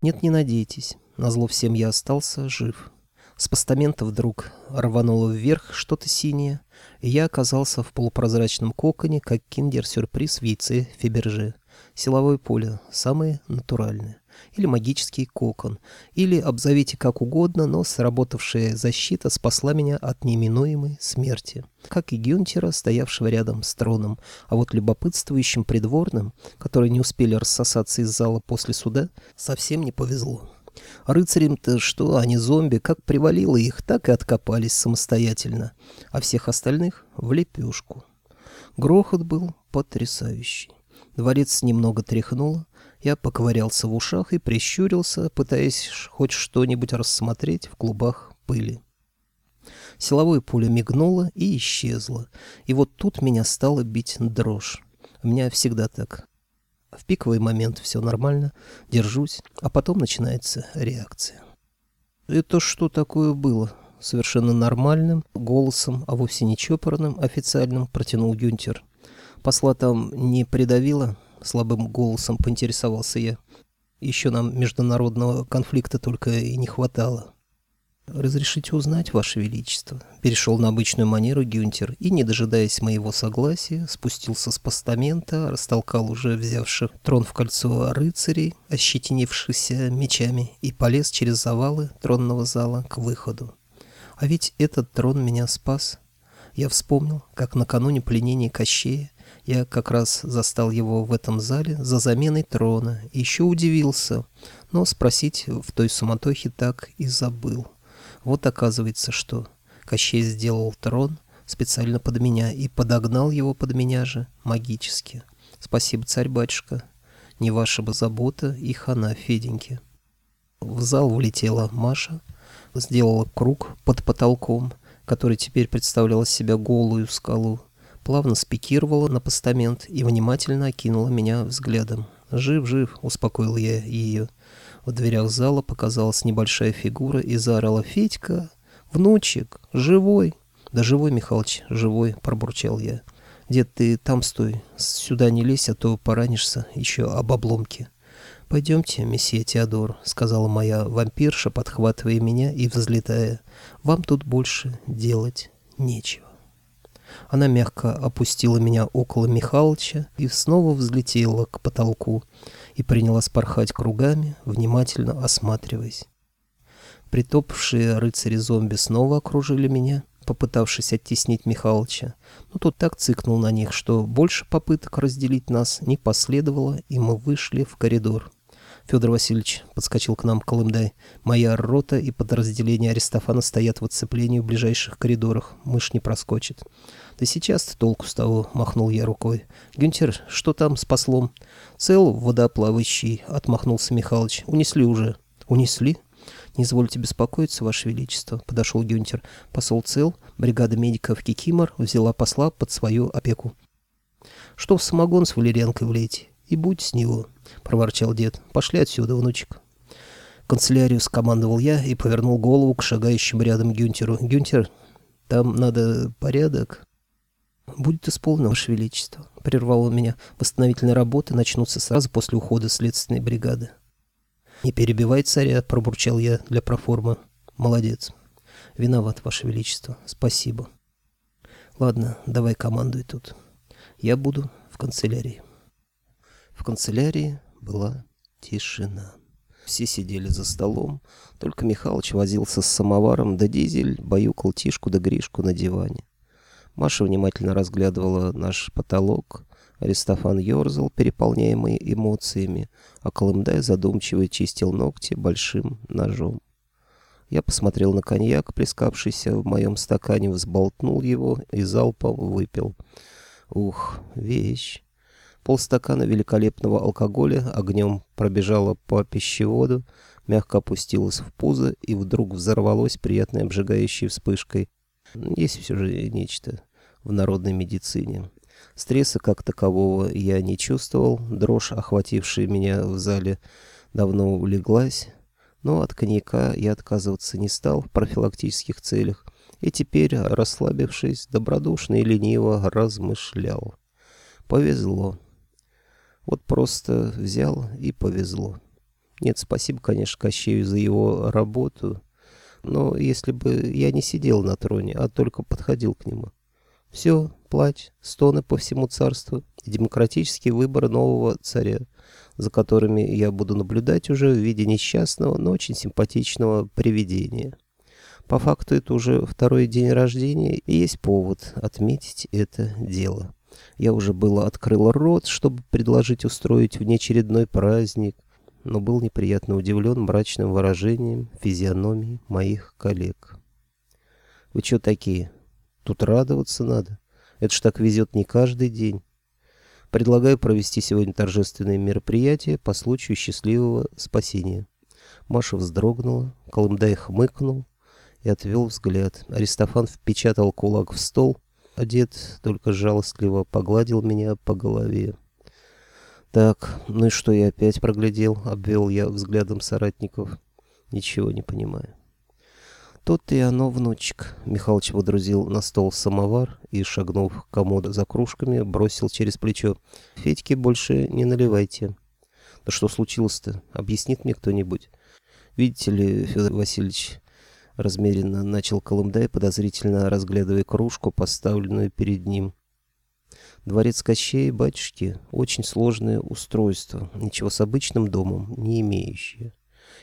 Нет, не надейтесь. Назло всем я остался жив. С постамента вдруг рвануло вверх что-то синее, и я оказался в полупрозрачном коконе, как киндер-сюрприз в яйце Фиберже. Силовое поле, самое натуральное или магический кокон, или обзовите как угодно, но сработавшая защита спасла меня от неминуемой смерти, как и Гюнтера, стоявшего рядом с троном, а вот любопытствующим придворным, которые не успели рассосаться из зала после суда, совсем не повезло. Рыцарям-то что, они зомби, как привалило их, так и откопались самостоятельно, а всех остальных — в лепешку. Грохот был потрясающий. Дворец немного тряхнуло, я поковырялся в ушах и прищурился, пытаясь хоть что-нибудь рассмотреть в клубах пыли. Силовое пуля мигнуло и исчезло, и вот тут меня стало бить дрожь. У меня всегда так. В пиковый момент все нормально, держусь, а потом начинается реакция. «Это что такое было?» Совершенно нормальным голосом, а вовсе не чопорным, официальным, протянул Гюнтер. «Посла там не придавило?» — слабым голосом поинтересовался я. «Еще нам международного конфликта только и не хватало». «Разрешите узнать, Ваше Величество?» Перешел на обычную манеру Гюнтер и, не дожидаясь моего согласия, спустился с постамента, растолкал уже взявших трон в кольцо рыцарей, ощетинившихся мечами, и полез через завалы тронного зала к выходу. А ведь этот трон меня спас. Я вспомнил, как накануне пленения Кощея я как раз застал его в этом зале за заменой трона. Еще удивился, но спросить в той суматохе так и забыл. Вот оказывается, что Кощей сделал трон специально под меня и подогнал его под меня же магически. Спасибо, царь-батюшка. Не ваша бы забота и хана Феденьки. В зал влетела Маша, сделала круг под потолком, который теперь представлял себя голую скалу, плавно спикировала на постамент и внимательно окинула меня взглядом. «Жив, жив», — успокоил я ее. В дверях зала показалась небольшая фигура и заорала «Федька! Внучек! Живой!» «Да живой, Михалыч, живой!» — пробурчал я. «Дед, ты там стой, сюда не лезь, а то поранишься еще об обломке». «Пойдемте, месье Теодор», — сказала моя вампирша, подхватывая меня и взлетая. «Вам тут больше делать нечего». Она мягко опустила меня около Михалыча и снова взлетела к потолку и принялась порхать кругами, внимательно осматриваясь. Притопавшие рыцари-зомби снова окружили меня, попытавшись оттеснить Михалыча, но тот так цыкнул на них, что больше попыток разделить нас не последовало, и мы вышли в коридор. Федор Васильевич подскочил к нам Колымдай. Моя рота и подразделение Аристофана стоят в оцеплении в ближайших коридорах. Мышь не проскочит. Да сейчас-то толку с того, махнул я рукой. Гюнтер, что там с послом? Цел водоплавающий, отмахнулся Михалыч. Унесли уже. Унесли? «Не извольте беспокоиться, Ваше Величество», — подошел Гюнтер. Посол цел, бригада медиков Кикимор взяла посла под свою опеку. «Что в самогон с валерьянкой влейте? И будь с него», — проворчал дед. «Пошли отсюда, внучек». Канцелярию скомандовал я и повернул голову к шагающему рядом Гюнтеру. «Гюнтер, там надо порядок». «Будет исполнено, Ваше Величество», — прервал он меня. «Восстановительные работы начнутся сразу после ухода следственной бригады». «Не перебивай царя», — пробурчал я для проформы. «Молодец». «Виноват, Ваше Величество. Спасибо». «Ладно, давай командуй тут. Я буду в канцелярии». В канцелярии была тишина. Все сидели за столом, только Михалыч возился с самоваром, да Дизель баюкал Тишку да Гришку на диване. Маша внимательно разглядывала наш потолок, Аристофан ерзал, переполняемый эмоциями, а Колымдай задумчиво чистил ногти большим ножом. Я посмотрел на коньяк, плескавшийся в моем стакане, взболтнул его и залпом выпил. Ух, вещь! Полстакана великолепного алкоголя огнем пробежало по пищеводу, мягко опустилось в пузо и вдруг взорвалось приятной обжигающей вспышкой. Есть все же нечто в народной медицине. Стресса как такового я не чувствовал, дрожь, охватившая меня в зале, давно улеглась, но от коньяка я отказываться не стал в профилактических целях и теперь, расслабившись, добродушно и лениво размышлял. Повезло. Вот просто взял и повезло. Нет, спасибо, конечно, Кощею за его работу, но если бы я не сидел на троне, а только подходил к нему. Все, плач, стоны по всему царству и демократический выбор нового царя, за которыми я буду наблюдать уже в виде несчастного, но очень симпатичного привидения. По факту это уже второй день рождения, и есть повод отметить это дело. Я уже было открыл рот, чтобы предложить устроить внеочередной праздник, но был неприятно удивлен мрачным выражением физиономии моих коллег. «Вы что такие? Тут радоваться надо. Это ж так везет не каждый день. Предлагаю провести сегодня торжественное мероприятие по случаю счастливого спасения». Маша вздрогнула, Колымдай хмыкнул и отвел взгляд. Аристофан впечатал кулак в стол, дед только жалостливо погладил меня по голове. Так, ну и что я опять проглядел, обвел я взглядом соратников. Ничего не понимаю. Тут и оно, внучек. Михалыч водрузил на стол самовар и, шагнув к комоду за кружками, бросил через плечо. Федьке больше не наливайте. Да что случилось-то? Объяснит мне кто-нибудь. Видите ли, Федор Васильевич, размеренно начал Колымдай, подозрительно разглядывая кружку, поставленную перед ним. Дворец Кощей, батюшки, очень сложное устройство, ничего с обычным домом не имеющее.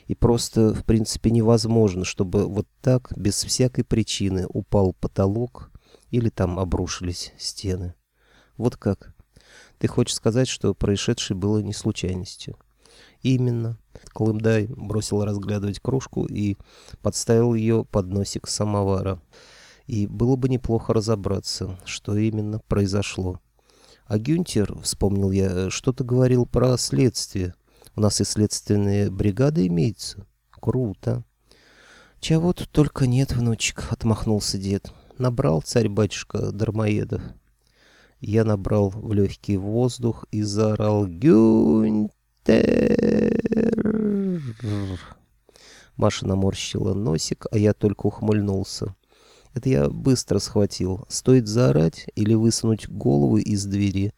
И просто, в принципе, невозможно, чтобы вот так, без всякой причины, упал потолок или там обрушились стены. Вот как? Ты хочешь сказать, что происшедшее было не случайностью? Именно. Колымдай бросил разглядывать кружку и подставил ее под носик самовара. И было бы неплохо разобраться, что именно произошло. А Гюнтер, вспомнил я, что-то говорил про следствие. У нас и следственная бригада имеется. Круто. Чего тут только нет, внучек, отмахнулся дед. Набрал царь-батюшка дармоедов. Я набрал в легкий воздух и заорал «Гюнтер!» Маша наморщила носик, а я только ухмыльнулся. Это я быстро схватил. Стоит заорать или высунуть голову из двери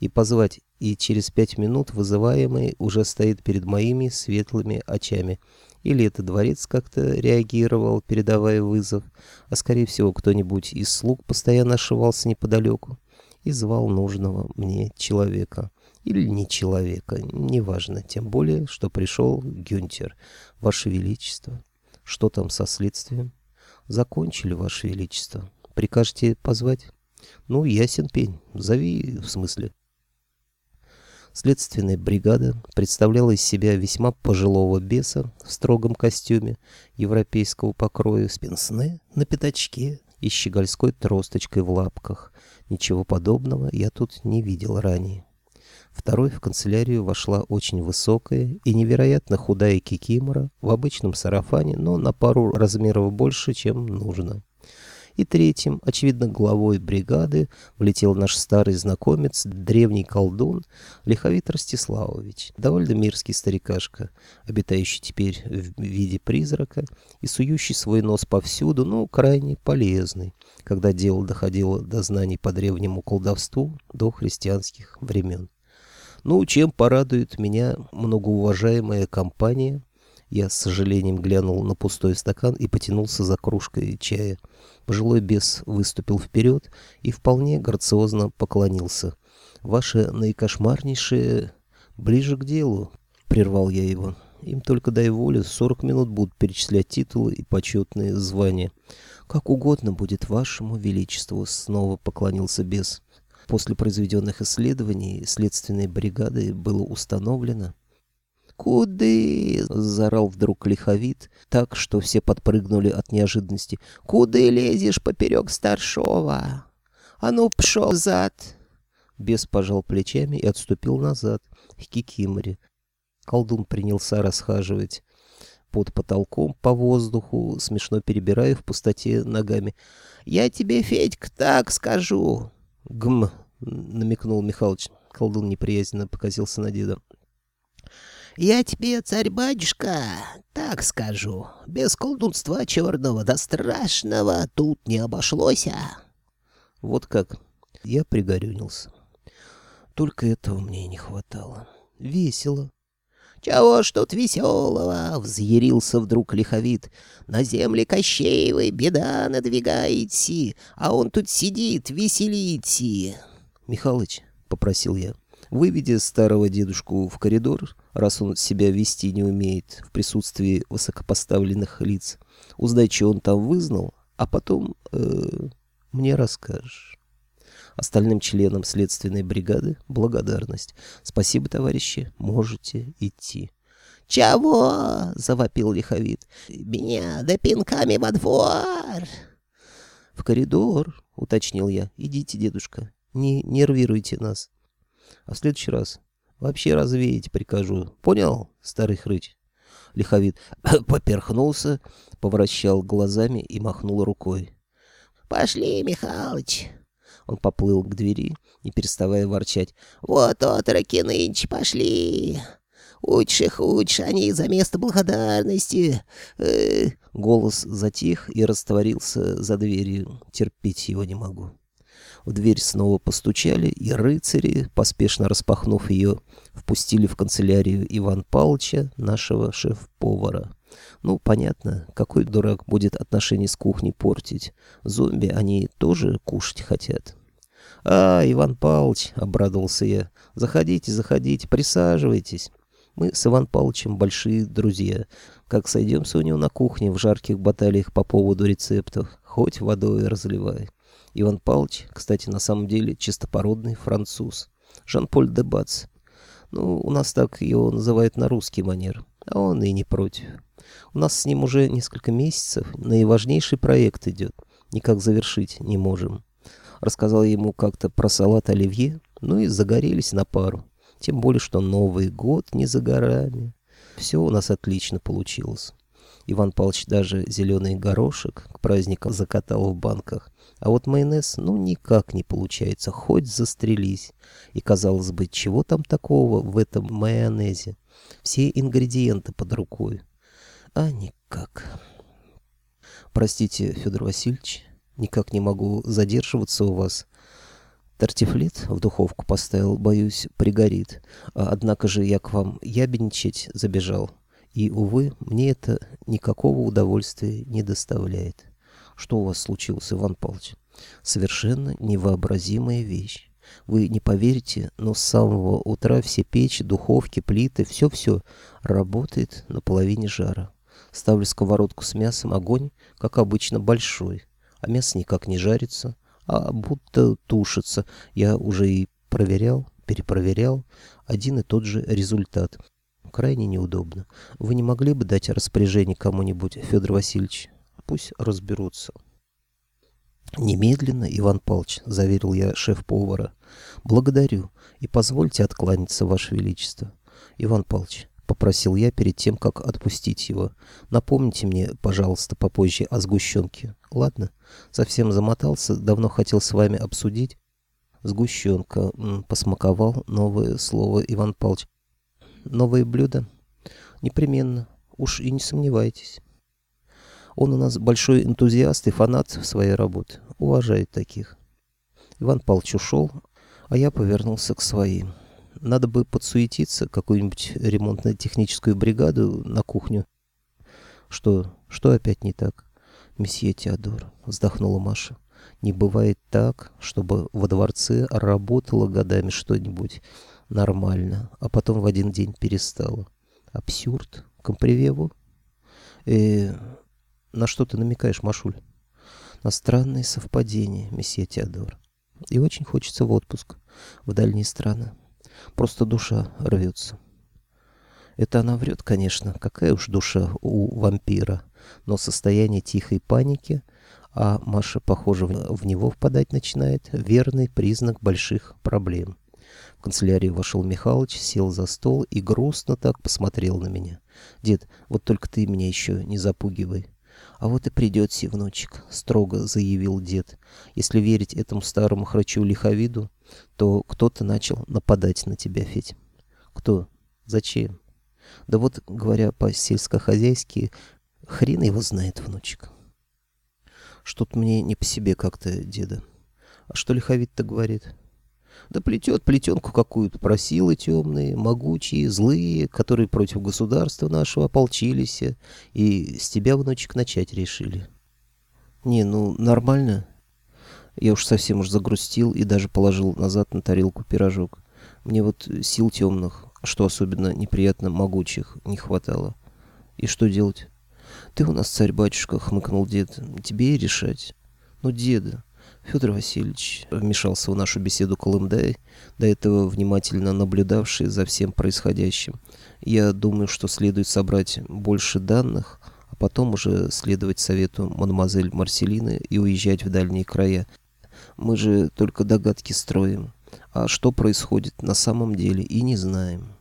и позвать, и через пять минут вызываемый уже стоит перед моими светлыми очами. Или это дворец как-то реагировал, передавая вызов, а скорее всего кто-нибудь из слуг постоянно ошивался неподалеку и звал нужного мне человека. Или не человека, неважно, тем более, что пришел Гюнтер. Ваше Величество, что там со следствием? Закончили, Ваше Величество. Прикажете позвать? Ну, ясен пень. Зови, в смысле. Следственная бригада представляла из себя весьма пожилого беса в строгом костюме европейского покроя с пенсне на пятачке и щегольской тросточкой в лапках. Ничего подобного я тут не видел ранее. Второй в канцелярию вошла очень высокая и невероятно худая кикимора в обычном сарафане, но на пару размеров больше, чем нужно. И третьим, очевидно, главой бригады, влетел наш старый знакомец, древний колдун Лиховит Ростиславович, довольно мирский старикашка, обитающий теперь в виде призрака и сующий свой нос повсюду, но крайне полезный, когда дело доходило до знаний по древнему колдовству до христианских времен. Ну, чем порадует меня многоуважаемая компания? Я с сожалением глянул на пустой стакан и потянулся за кружкой чая. Пожилой бес выступил вперед и вполне грациозно поклонился. «Ваше наикошмарнейшее...» «Ближе к делу», — прервал я его. «Им только дай волю, сорок минут будут перечислять титулы и почетные звания». «Как угодно будет вашему величеству», — снова поклонился бес. После произведенных исследований следственной бригады было установлено... «Куды?» — заорал вдруг лиховит, так, что все подпрыгнули от неожиданности. «Куды лезешь поперек старшова? А ну, пшел зад!» Бес пожал плечами и отступил назад, к Кикиморе. Колдун принялся расхаживать под потолком по воздуху, смешно перебирая в пустоте ногами. «Я тебе, Федька, так скажу. «Гм!» — намекнул Михалыч. Колдун неприязненно показался на деда. «Я тебе, царь-батюшка, так скажу. Без колдунства черного да страшного тут не обошлось, а!» Вот как. Я пригорюнился. Только этого мне не хватало. Весело. «Чего ж тут веселого?» — взъярился вдруг лиховит. «На земле Кощеевой беда надвигается, а он тут сидит, веселится». «Михалыч», — попросил я, — «выведи старого дедушку в коридор, раз он себя вести не умеет в присутствии высокопоставленных лиц. Узнай, что он там вызнал, а потом э, мне расскажешь». Остальным членам следственной бригады благодарность. Спасибо, товарищи, можете идти. «Чего?» — завопил лиховит. «Меня да пинками во двор!» «В коридор», — уточнил я. «Идите, дедушка, не нервируйте нас. А в следующий раз вообще развеять прикажу. Понял, старый хрыч?» Лиховит поперхнулся, повращал глазами и махнул рукой. «Пошли, Михалыч!» Он поплыл к двери, не переставая ворчать. «Вот отроки нынче пошли! Учишь их, учишь, они за место благодарности!» э Голос затих и растворился за дверью. Терпеть его не могу. В дверь снова постучали, и рыцари, поспешно распахнув ее, впустили в канцелярию Иван Павловича, нашего шеф-повара. Ну, понятно, какой дурак будет отношения с кухней портить. Зомби они тоже кушать хотят. «А, Иван Павлович», — обрадовался я, — «заходите, заходите, присаживайтесь». Мы с Иван Павловичем большие друзья. Как сойдемся у него на кухне в жарких баталиях по поводу рецептов, хоть водой разливай. Иван Павлович, кстати, на самом деле чистопородный француз. Жан-Поль де Бац. Ну, у нас так его называют на русский манер, а он и не против. У нас с ним уже несколько месяцев наиважнейший проект идет. Никак завершить не можем. Рассказал ему как-то про салат оливье, ну и загорелись на пару. Тем более, что Новый год не за горами. Все у нас отлично получилось. Иван Павлович даже зеленый горошек к праздникам закатал в банках. А вот майонез, ну, никак не получается, хоть застрелись. И, казалось бы, чего там такого в этом майонезе? Все ингредиенты под рукой. А никак. Простите, Федор Васильевич, никак не могу задерживаться у вас. Тартифлет в духовку поставил, боюсь, пригорит. А, однако же я к вам ябедничать забежал. И, увы, мне это никакого удовольствия не доставляет. Что у вас случилось, Иван Павлович? Совершенно невообразимая вещь. Вы не поверите, но с самого утра все печи, духовки, плиты, все-все работает на половине жара. Ставлю сковородку с мясом, огонь, как обычно, большой, а мясо никак не жарится, а будто тушится. Я уже и проверял, перепроверял, один и тот же результат. Крайне неудобно. Вы не могли бы дать распоряжение кому-нибудь, Федор Васильевич? Пусть разберутся. «Немедленно, Иван Павлович», — заверил я шеф-повара. «Благодарю и позвольте откланяться, Ваше Величество». «Иван Павлович, — попросил я перед тем, как отпустить его. «Напомните мне, пожалуйста, попозже о сгущенке. Ладно? Совсем замотался, давно хотел с вами обсудить». «Сгущенка», — посмаковал новое слово Иван Павлович. «Новые блюда?» «Непременно. Уж и не сомневайтесь». Он у нас большой энтузиаст и фанат своей работы. Уважает таких. Иван Павлович ушел, а я повернулся к своим. Надо бы подсуетиться, какую-нибудь ремонтно-техническую бригаду на кухню. Что? Что опять не так? Месье Теодор, вздохнула Маша. Не бывает так, чтобы во дворце работало годами что-нибудь нормально, а потом в один день перестало. Абсурд. Компривеву? Э, на что ты намекаешь, Машуль? На странные совпадения, месье Теодор. И очень хочется в отпуск, в дальние страны. Просто душа рвется. Это она врет, конечно. Какая уж душа у вампира. Но состояние тихой паники, а Маша, похоже, в него впадать начинает, верный признак больших проблем. Канцелярию вошел Михалыч, сел за стол и грустно так посмотрел на меня. «Дед, вот только ты меня еще не запугивай. «А вот и придет си, внучек», — строго заявил дед. «Если верить этому старому храчу-лиховиду, то кто-то начал нападать на тебя, Федь». «Кто? Зачем?» «Да вот, говоря по-сельскохозяйски, хрен его знает, внучек». «Что-то мне не по себе как-то, деда. А что лиховид-то говорит?» Да плетет плетенку какую-то про силы темные, могучие, злые, которые против государства нашего ополчились, и с тебя, внучек, начать решили. Не, ну, нормально. Я уж совсем уж загрустил и даже положил назад на тарелку пирожок. Мне вот сил темных, что особенно неприятно могучих, не хватало. И что делать? Ты у нас царь-батюшка, хмыкнул дед. Тебе и решать. Ну, деда, Федор Васильевич вмешался в нашу беседу Колымдай, до этого внимательно наблюдавший за всем происходящим. Я думаю, что следует собрать больше данных, а потом уже следовать совету мадемуазель Марселины и уезжать в дальние края. Мы же только догадки строим, а что происходит на самом деле и не знаем.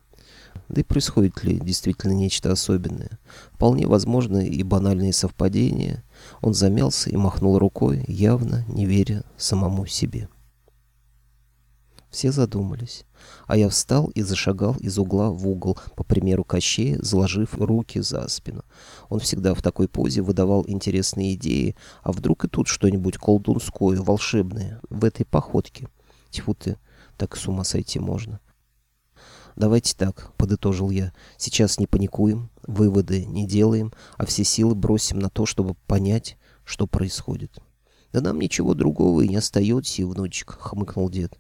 Да и происходит ли действительно нечто особенное? Вполне возможно и банальные совпадения. Он замялся и махнул рукой, явно не веря самому себе. Все задумались, а я встал и зашагал из угла в угол, по примеру Кощея, заложив руки за спину. Он всегда в такой позе выдавал интересные идеи, а вдруг и тут что-нибудь колдунское, волшебное, в этой походке. Тьфу ты, так с ума сойти можно. — «Давайте так», — подытожил я. «Сейчас не паникуем, выводы не делаем, а все силы бросим на то, чтобы понять, что происходит». «Да нам ничего другого и не остается, внучек», — хмыкнул дед.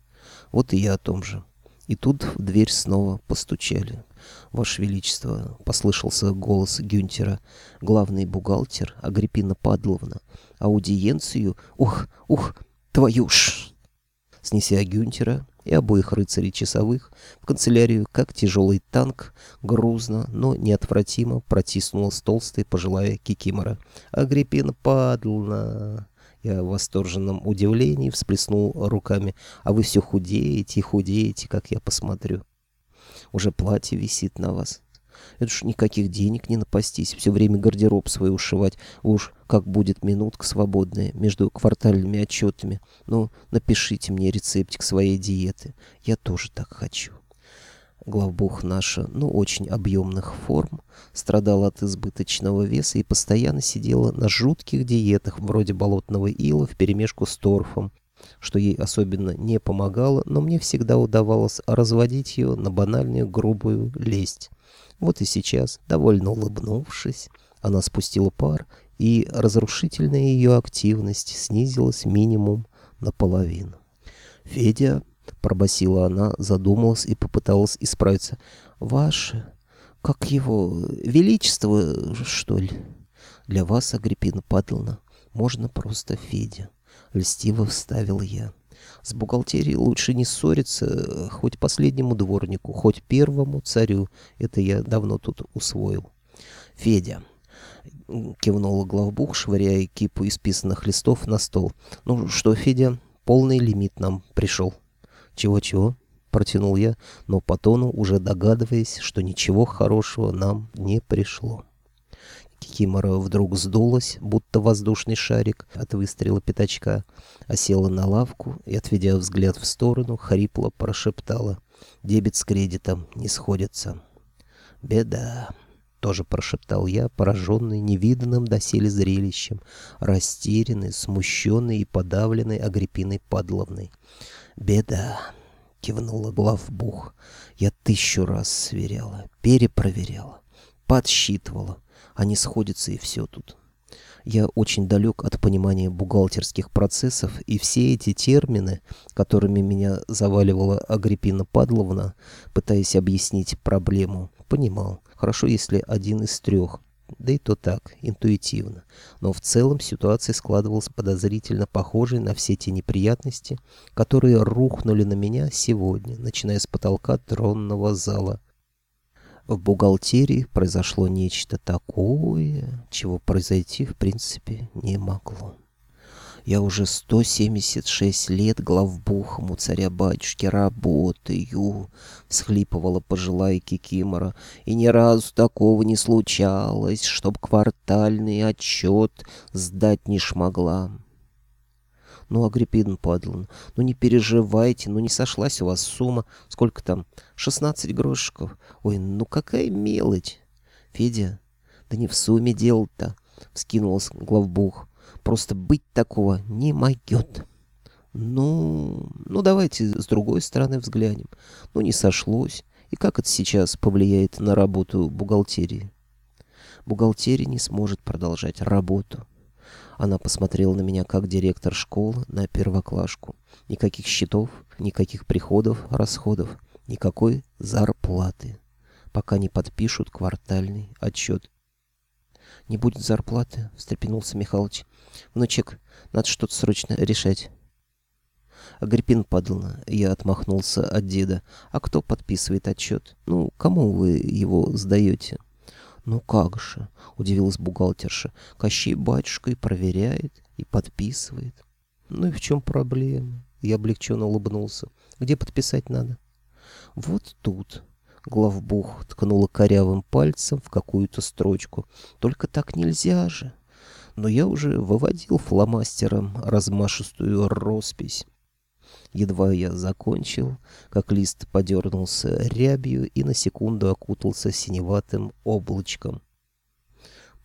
«Вот и я о том же». И тут в дверь снова постучали. «Ваше Величество», — послышался голос Гюнтера, главный бухгалтер Агриппина Падловна, аудиенцию... «Ух, ух, твою ж!» Снеся Гюнтера, и обоих рыцарей часовых в канцелярию, как тяжелый танк, грузно, но неотвратимо протиснулась толстая пожилая кикимора. «Агриппина Падлна!» Я в восторженном удивлении всплеснул руками. «А вы все худеете и худеете, как я посмотрю. Уже платье висит на вас. Это ж никаких денег не напастись, все время гардероб свой ушивать. Уж как будет минутка свободная между квартальными отчетами. Ну, напишите мне рецептик своей диеты. Я тоже так хочу. Главбух наша, ну, очень объемных форм, страдала от избыточного веса и постоянно сидела на жутких диетах, вроде болотного ила вперемешку с торфом, что ей особенно не помогало, но мне всегда удавалось разводить ее на банальную грубую лесть. Вот и сейчас, довольно улыбнувшись, она спустила пар, и разрушительная ее активность снизилась минимум наполовину. «Федя», — пробасила она, задумалась и попыталась исправиться, — «ваше, как его, величество, что ли?» «Для вас, Агриппина Падловна, можно просто Федя», — льстиво вставил я. С бухгалтерией лучше не ссориться, хоть последнему дворнику, хоть первому царю. Это я давно тут усвоил. Федя. Кивнула главбух, швыряя кипу исписанных листов на стол. Ну что, Федя, полный лимит нам пришел. Чего-чего? Протянул я, но по тону уже догадываясь, что ничего хорошего нам не пришло. Кикимора вдруг сдулась, будто воздушный шарик от выстрела пятачка, осела на лавку и, отведя взгляд в сторону, хрипло прошептала. «Дебет с кредитом не сходятся». «Беда», — тоже прошептал я, пораженный невиданным доселе зрелищем, растерянный, смущенный и подавленный Агриппиной Падловной. «Беда», — кивнула главбух. «Я тысячу раз сверяла, перепроверяла, подсчитывала» они сходятся и все тут. Я очень далек от понимания бухгалтерских процессов, и все эти термины, которыми меня заваливала Агриппина Падловна, пытаясь объяснить проблему, понимал. Хорошо, если один из трех, да и то так, интуитивно. Но в целом ситуация складывалась подозрительно похожей на все те неприятности, которые рухнули на меня сегодня, начиная с потолка тронного зала. В бухгалтерии произошло нечто такое, чего произойти в принципе не могло. Я уже 176 лет главбухом у царя-батюшки работаю, — всхлипывала пожилая Кикимора, — и ни разу такого не случалось, чтоб квартальный отчет сдать не шмогла. Ну, Агриппина Падловна, ну не переживайте, ну не сошлась у вас сумма. Сколько там? Шестнадцать грошиков. Ой, ну какая мелочь. Федя, да не в сумме дело-то, вскинулась главбух. Просто быть такого не могет. Ну, ну давайте с другой стороны взглянем. Ну не сошлось. И как это сейчас повлияет на работу бухгалтерии? Бухгалтерия не сможет продолжать работу. Она посмотрела на меня как директор школы на первоклашку. Никаких счетов, никаких приходов, расходов, никакой зарплаты, пока не подпишут квартальный отчет. «Не будет зарплаты», — встрепенулся Михалыч. «Внучек, надо что-то срочно решать». Агриппин Падловна, я отмахнулся от деда. «А кто подписывает отчет? Ну, кому вы его сдаете?» «Ну как же», — удивилась бухгалтерша, — «Кощей батюшка и проверяет, и подписывает». «Ну и в чем проблема?» Я облегченно улыбнулся. «Где подписать надо?» «Вот тут». Главбух ткнула корявым пальцем в какую-то строчку. «Только так нельзя же!» Но я уже выводил фломастером размашистую роспись. Едва я закончил, как лист подернулся рябью и на секунду окутался синеватым облачком.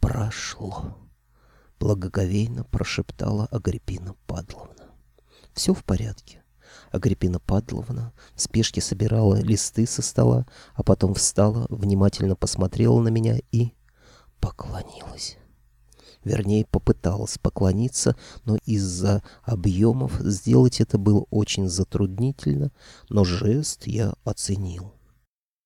«Прошло!» — благоговейно прошептала Агриппина Падловна. «Все в порядке». Агриппина Падловна в спешке собирала листы со стола, а потом встала, внимательно посмотрела на меня и поклонилась. Вернее, попыталась поклониться, но из-за объемов сделать это было очень затруднительно, но жест я оценил.